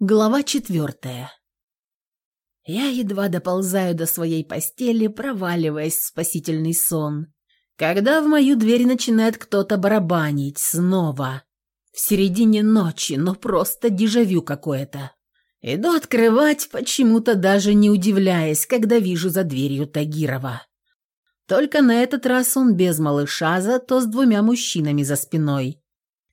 Глава четвертая. Я едва доползаю до своей постели, проваливаясь в спасительный сон, когда в мою дверь начинает кто-то барабанить снова. В середине ночи, но просто дежавю какое-то. Иду открывать, почему-то даже не удивляясь, когда вижу за дверью Тагирова. Только на этот раз он без малыша, зато с двумя мужчинами за спиной,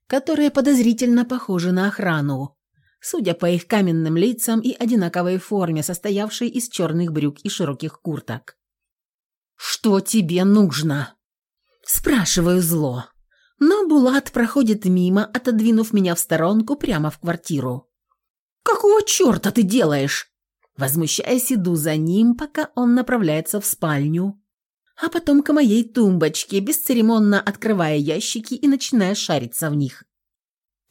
которые подозрительно похожи на охрану судя по их каменным лицам и одинаковой форме, состоявшей из черных брюк и широких курток. «Что тебе нужно?» Спрашиваю зло. Но Булат проходит мимо, отодвинув меня в сторонку прямо в квартиру. «Какого черта ты делаешь?» Возмущаясь, иду за ним, пока он направляется в спальню, а потом к моей тумбочке, бесцеремонно открывая ящики и начиная шариться в них.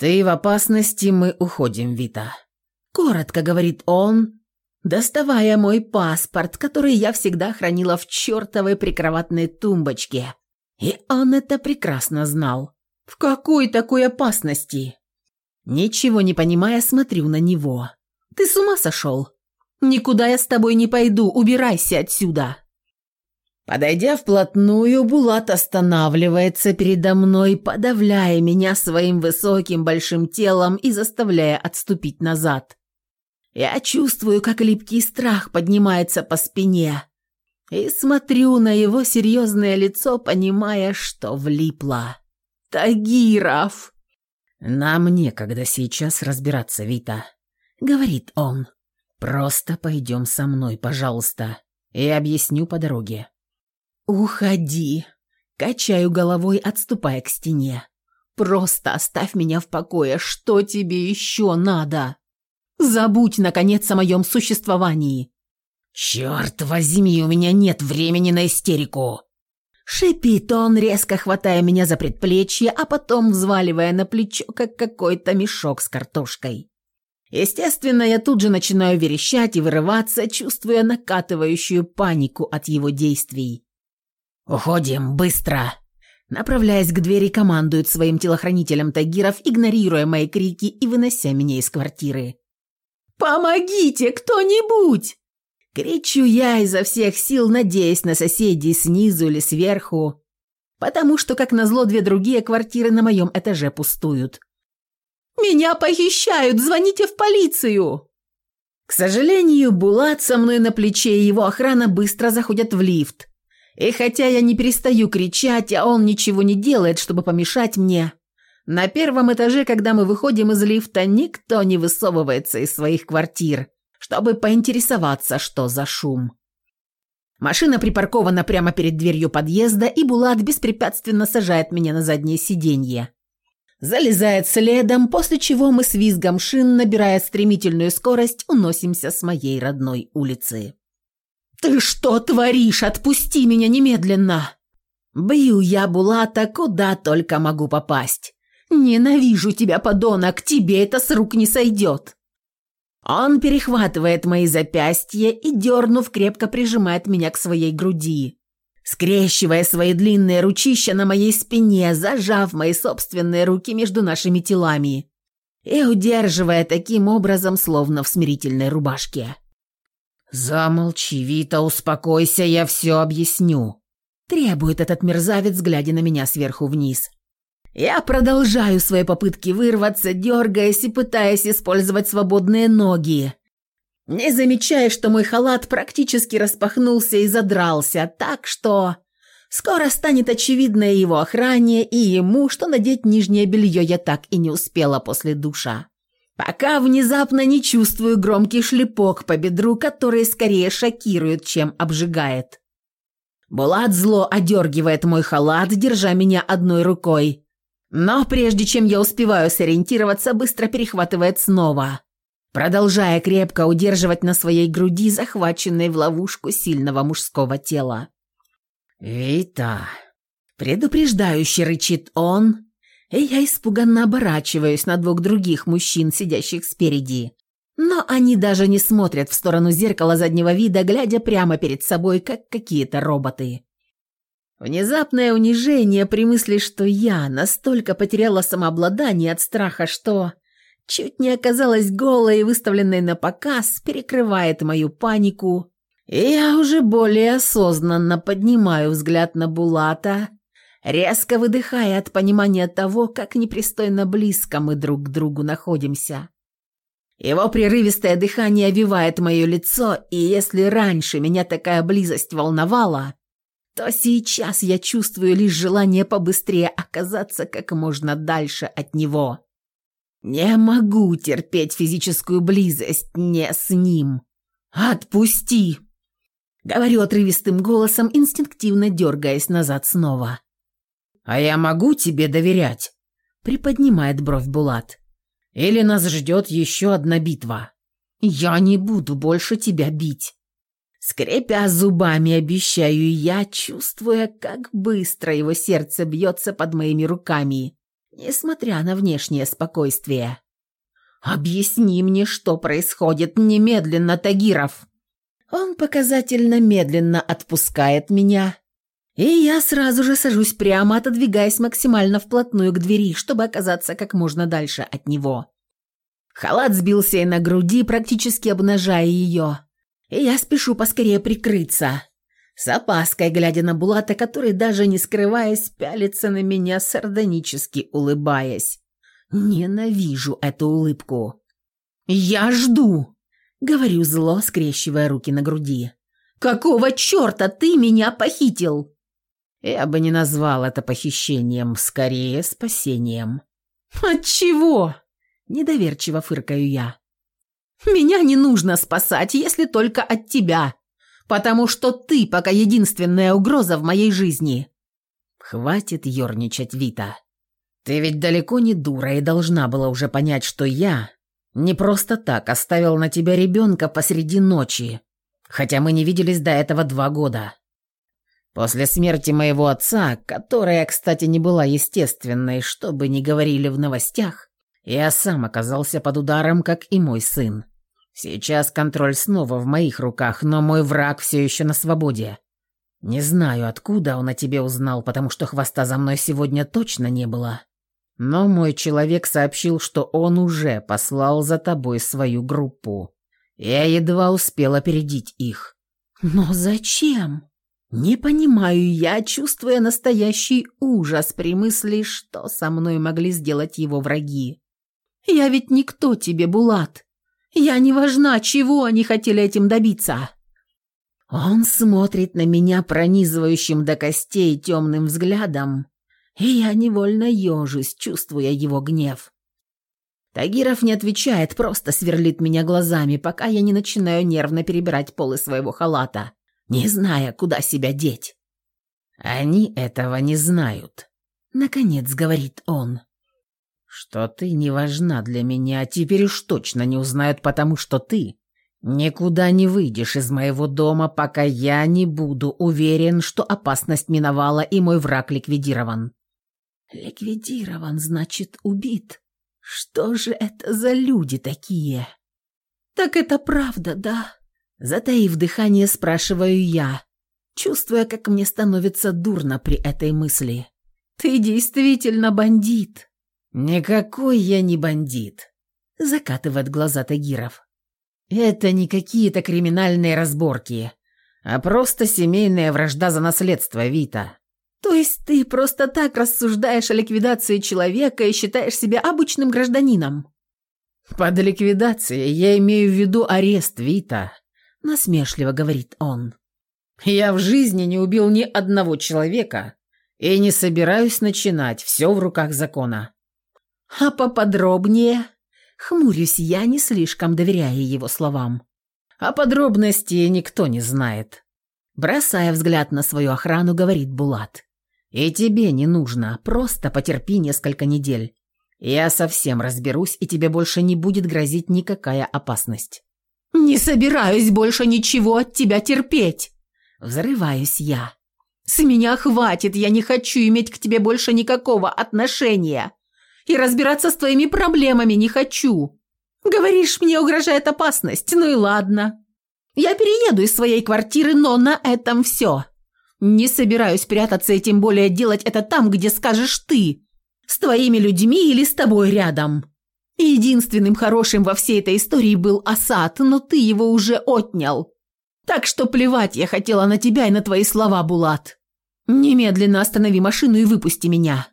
«Ты в опасности, мы уходим, Вита», — коротко говорит он, доставая мой паспорт, который я всегда хранила в чертовой прикроватной тумбочке. И он это прекрасно знал. «В какой такой опасности?» Ничего не понимая, смотрю на него. «Ты с ума сошел? Никуда я с тобой не пойду, убирайся отсюда!» Подойдя вплотную, Булат останавливается передо мной, подавляя меня своим высоким большим телом и заставляя отступить назад. Я чувствую, как липкий страх поднимается по спине, и смотрю на его серьезное лицо, понимая, что влипло. «Тагиров!» «Нам некогда сейчас разбираться, Вита», — говорит он. «Просто пойдем со мной, пожалуйста, и объясню по дороге». «Уходи!» Качаю головой, отступая к стене. «Просто оставь меня в покое. Что тебе еще надо? Забудь, наконец, о моем существовании!» «Черт возьми, у меня нет времени на истерику!» Шипит он, резко хватая меня за предплечье, а потом взваливая на плечо, как какой-то мешок с картошкой. Естественно, я тут же начинаю верещать и вырываться, чувствуя накатывающую панику от его действий. «Уходим, быстро!» Направляясь к двери, командует своим телохранителям Тагиров, игнорируя мои крики и вынося меня из квартиры. «Помогите, кто-нибудь!» Кричу я изо всех сил, надеясь на соседей снизу или сверху, потому что, как назло, две другие квартиры на моем этаже пустуют. «Меня похищают! Звоните в полицию!» К сожалению, Булат со мной на плече и его охрана быстро заходят в лифт, и хотя я не перестаю кричать, а он ничего не делает, чтобы помешать мне, на первом этаже, когда мы выходим из лифта, никто не высовывается из своих квартир, чтобы поинтересоваться, что за шум. Машина припаркована прямо перед дверью подъезда, и Булат беспрепятственно сажает меня на заднее сиденье. Залезает следом, после чего мы с визгом шин, набирая стремительную скорость, уносимся с моей родной улицы. «Ты что творишь? Отпусти меня немедленно!» Бью я Булата куда только могу попасть. «Ненавижу тебя, подонок, тебе это с рук не сойдет!» Он перехватывает мои запястья и, дернув, крепко прижимает меня к своей груди, скрещивая свои длинные ручища на моей спине, зажав мои собственные руки между нашими телами и удерживая таким образом, словно в смирительной рубашке. «Замолчи, Вита, успокойся, я все объясню», – требует этот мерзавец, глядя на меня сверху вниз. Я продолжаю свои попытки вырваться, дергаясь и пытаясь использовать свободные ноги, не замечая, что мой халат практически распахнулся и задрался, так что скоро станет очевидно его охране, и ему, что надеть нижнее белье я так и не успела после душа пока внезапно не чувствую громкий шлепок по бедру, который скорее шокирует, чем обжигает. Булат зло одергивает мой халат, держа меня одной рукой. Но прежде чем я успеваю сориентироваться, быстро перехватывает снова, продолжая крепко удерживать на своей груди захваченной в ловушку сильного мужского тела. «Вита!» Предупреждающе рычит он, и я испуганно оборачиваюсь на двух других мужчин, сидящих спереди. Но они даже не смотрят в сторону зеркала заднего вида, глядя прямо перед собой, как какие-то роботы. Внезапное унижение при мысли, что я настолько потеряла самообладание от страха, что чуть не оказалась голой и выставленной на показ, перекрывает мою панику, и я уже более осознанно поднимаю взгляд на Булата, резко выдыхая от понимания того, как непристойно близко мы друг к другу находимся. Его прерывистое дыхание овивает мое лицо, и если раньше меня такая близость волновала, то сейчас я чувствую лишь желание побыстрее оказаться как можно дальше от него. Не могу терпеть физическую близость не с ним. Отпусти!» Говорю отрывистым голосом, инстинктивно дергаясь назад снова. «А я могу тебе доверять?» Приподнимает бровь Булат. «Или нас ждет еще одна битва?» «Я не буду больше тебя бить». Скрипя зубами, обещаю я, чувствуя, как быстро его сердце бьется под моими руками несмотря на внешнее спокойствие. «Объясни мне, что происходит немедленно, Тагиров!» Он показательно медленно отпускает меня, и я сразу же сажусь прямо, отодвигаясь максимально вплотную к двери, чтобы оказаться как можно дальше от него. Халат сбился и на груди, практически обнажая ее, и я спешу поскорее прикрыться с опаской глядя на Булата, который, даже не скрываясь, пялится на меня, сардонически улыбаясь. Ненавижу эту улыбку. «Я жду!» — говорю зло, скрещивая руки на груди. «Какого черта ты меня похитил?» Я бы не назвал это похищением, скорее спасением. «От чего?» — недоверчиво фыркаю я. «Меня не нужно спасать, если только от тебя потому что ты пока единственная угроза в моей жизни». «Хватит ерничать, Вита. Ты ведь далеко не дура и должна была уже понять, что я не просто так оставил на тебя ребенка посреди ночи, хотя мы не виделись до этого два года. После смерти моего отца, которая, кстати, не была естественной, что бы ни говорили в новостях, я сам оказался под ударом, как и мой сын. Сейчас контроль снова в моих руках, но мой враг все еще на свободе. Не знаю, откуда он о тебе узнал, потому что хвоста за мной сегодня точно не было. Но мой человек сообщил, что он уже послал за тобой свою группу. Я едва успел опередить их. Но зачем? Не понимаю я, чувствуя настоящий ужас при мысли, что со мной могли сделать его враги. Я ведь никто тебе, Булат. Я не важна, чего они хотели этим добиться. Он смотрит на меня пронизывающим до костей темным взглядом, и я невольно ежусь, чувствуя его гнев. Тагиров не отвечает, просто сверлит меня глазами, пока я не начинаю нервно перебирать полы своего халата, не зная, куда себя деть. «Они этого не знают», — наконец говорит он что ты не важна для меня, а теперь уж точно не узнают, потому что ты никуда не выйдешь из моего дома, пока я не буду уверен, что опасность миновала и мой враг ликвидирован». «Ликвидирован, значит, убит. Что же это за люди такие?» «Так это правда, да?» Затаив дыхание, спрашиваю я, чувствуя, как мне становится дурно при этой мысли. «Ты действительно бандит!» «Никакой я не бандит», — закатывает глаза Тагиров. «Это не какие-то криминальные разборки, а просто семейная вражда за наследство Вита». «То есть ты просто так рассуждаешь о ликвидации человека и считаешь себя обычным гражданином?» «Под ликвидацией я имею в виду арест Вита», — насмешливо говорит он. «Я в жизни не убил ни одного человека и не собираюсь начинать, все в руках закона». А поподробнее? Хмурюсь я, не слишком доверяя его словам. А подробностей никто не знает. Бросая взгляд на свою охрану, говорит Булат. И тебе не нужно, просто потерпи несколько недель. Я совсем разберусь, и тебе больше не будет грозить никакая опасность. «Не собираюсь больше ничего от тебя терпеть!» Взрываюсь я. «С меня хватит, я не хочу иметь к тебе больше никакого отношения и разбираться с твоими проблемами не хочу. Говоришь, мне угрожает опасность, ну и ладно. Я перееду из своей квартиры, но на этом все. Не собираюсь прятаться и тем более делать это там, где скажешь ты. С твоими людьми или с тобой рядом. Единственным хорошим во всей этой истории был Асад, но ты его уже отнял. Так что плевать я хотела на тебя и на твои слова, Булат. Немедленно останови машину и выпусти меня».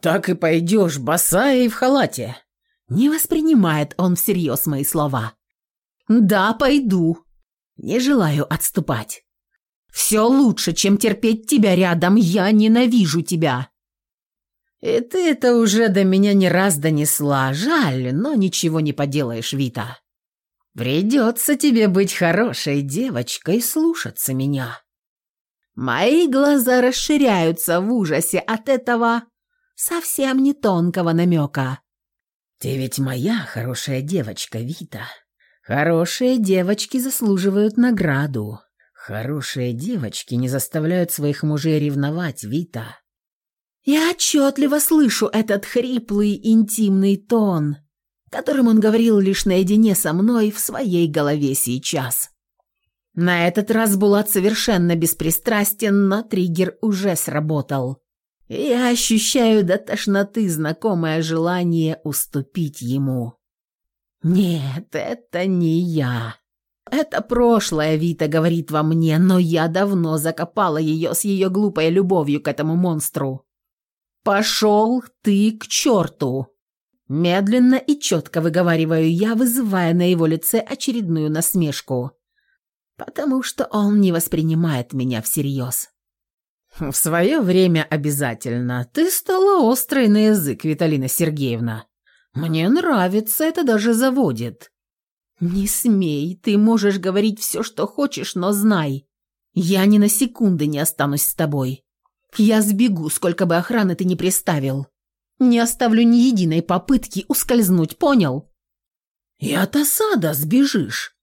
«Так и пойдешь, босая и в халате». Не воспринимает он всерьез мои слова. «Да, пойду. Не желаю отступать. Все лучше, чем терпеть тебя рядом. Я ненавижу тебя». «И ты это уже до меня не раз донесла. Жаль, но ничего не поделаешь, Вита. Придется тебе быть хорошей девочкой и слушаться меня». Мои глаза расширяются в ужасе от этого совсем не тонкого намека. «Ты ведь моя хорошая девочка, Вита. Хорошие девочки заслуживают награду. Хорошие девочки не заставляют своих мужей ревновать, Вита». Я отчетливо слышу этот хриплый интимный тон, которым он говорил лишь наедине со мной в своей голове сейчас. На этот раз Булат совершенно беспристрастен, но триггер уже сработал. Я ощущаю до тошноты знакомое желание уступить ему. Нет, это не я. Это прошлое Вита говорит во мне, но я давно закопала ее с ее глупой любовью к этому монстру. «Пошел ты к черту!» Медленно и четко выговариваю я, вызывая на его лице очередную насмешку, потому что он не воспринимает меня всерьез. «В свое время обязательно. Ты стала острой на язык, Виталина Сергеевна. Мне нравится, это даже заводит». «Не смей, ты можешь говорить все, что хочешь, но знай, я ни на секунды не останусь с тобой. Я сбегу, сколько бы охраны ты ни приставил. Не оставлю ни единой попытки ускользнуть, понял?» «И от осада сбежишь».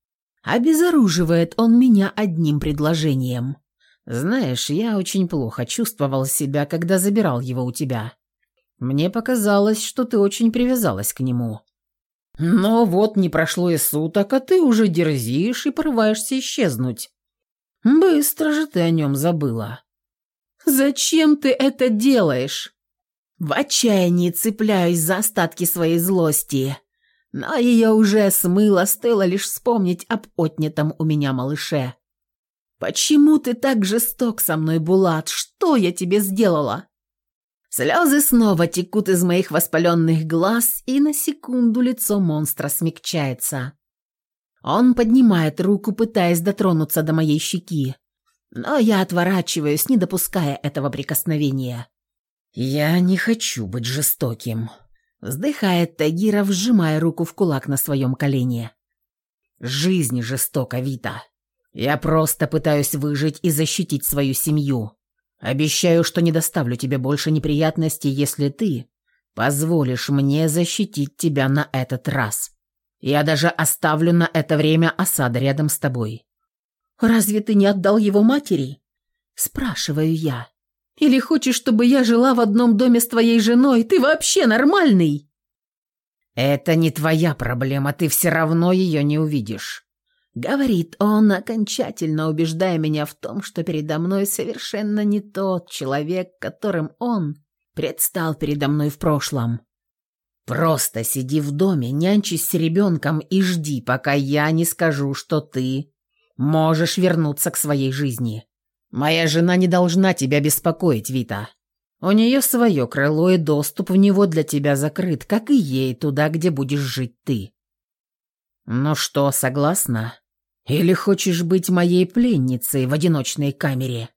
Обезоруживает он меня одним предложением. Знаешь, я очень плохо чувствовал себя, когда забирал его у тебя. Мне показалось, что ты очень привязалась к нему. Но вот не прошло и суток, а ты уже дерзишь и порываешься исчезнуть. Быстро же ты о нем забыла. Зачем ты это делаешь? В отчаянии цепляюсь за остатки своей злости, но ее уже смыло, стоило лишь вспомнить об отнятом у меня малыше. «Почему ты так жесток со мной, Булат? Что я тебе сделала?» Слезы снова текут из моих воспаленных глаз, и на секунду лицо монстра смягчается. Он поднимает руку, пытаясь дотронуться до моей щеки, но я отворачиваюсь, не допуская этого прикосновения. «Я не хочу быть жестоким», — вздыхает Тагиров, сжимая руку в кулак на своем колене. «Жизнь жестока, Вита. Я просто пытаюсь выжить и защитить свою семью. Обещаю, что не доставлю тебе больше неприятностей, если ты позволишь мне защитить тебя на этот раз. Я даже оставлю на это время осада рядом с тобой». «Разве ты не отдал его матери?» Спрашиваю я. «Или хочешь, чтобы я жила в одном доме с твоей женой? Ты вообще нормальный?» «Это не твоя проблема, ты все равно ее не увидишь. Говорит он, окончательно убеждая меня в том, что передо мной совершенно не тот человек, которым он предстал передо мной в прошлом. Просто сиди в доме, нянчись с ребенком и жди, пока я не скажу, что ты можешь вернуться к своей жизни. Моя жена не должна тебя беспокоить, Вита. У нее свое крыло и доступ в него для тебя закрыт, как и ей туда, где будешь жить ты. Ну что, согласна? Или хочешь быть моей пленницей в одиночной камере?»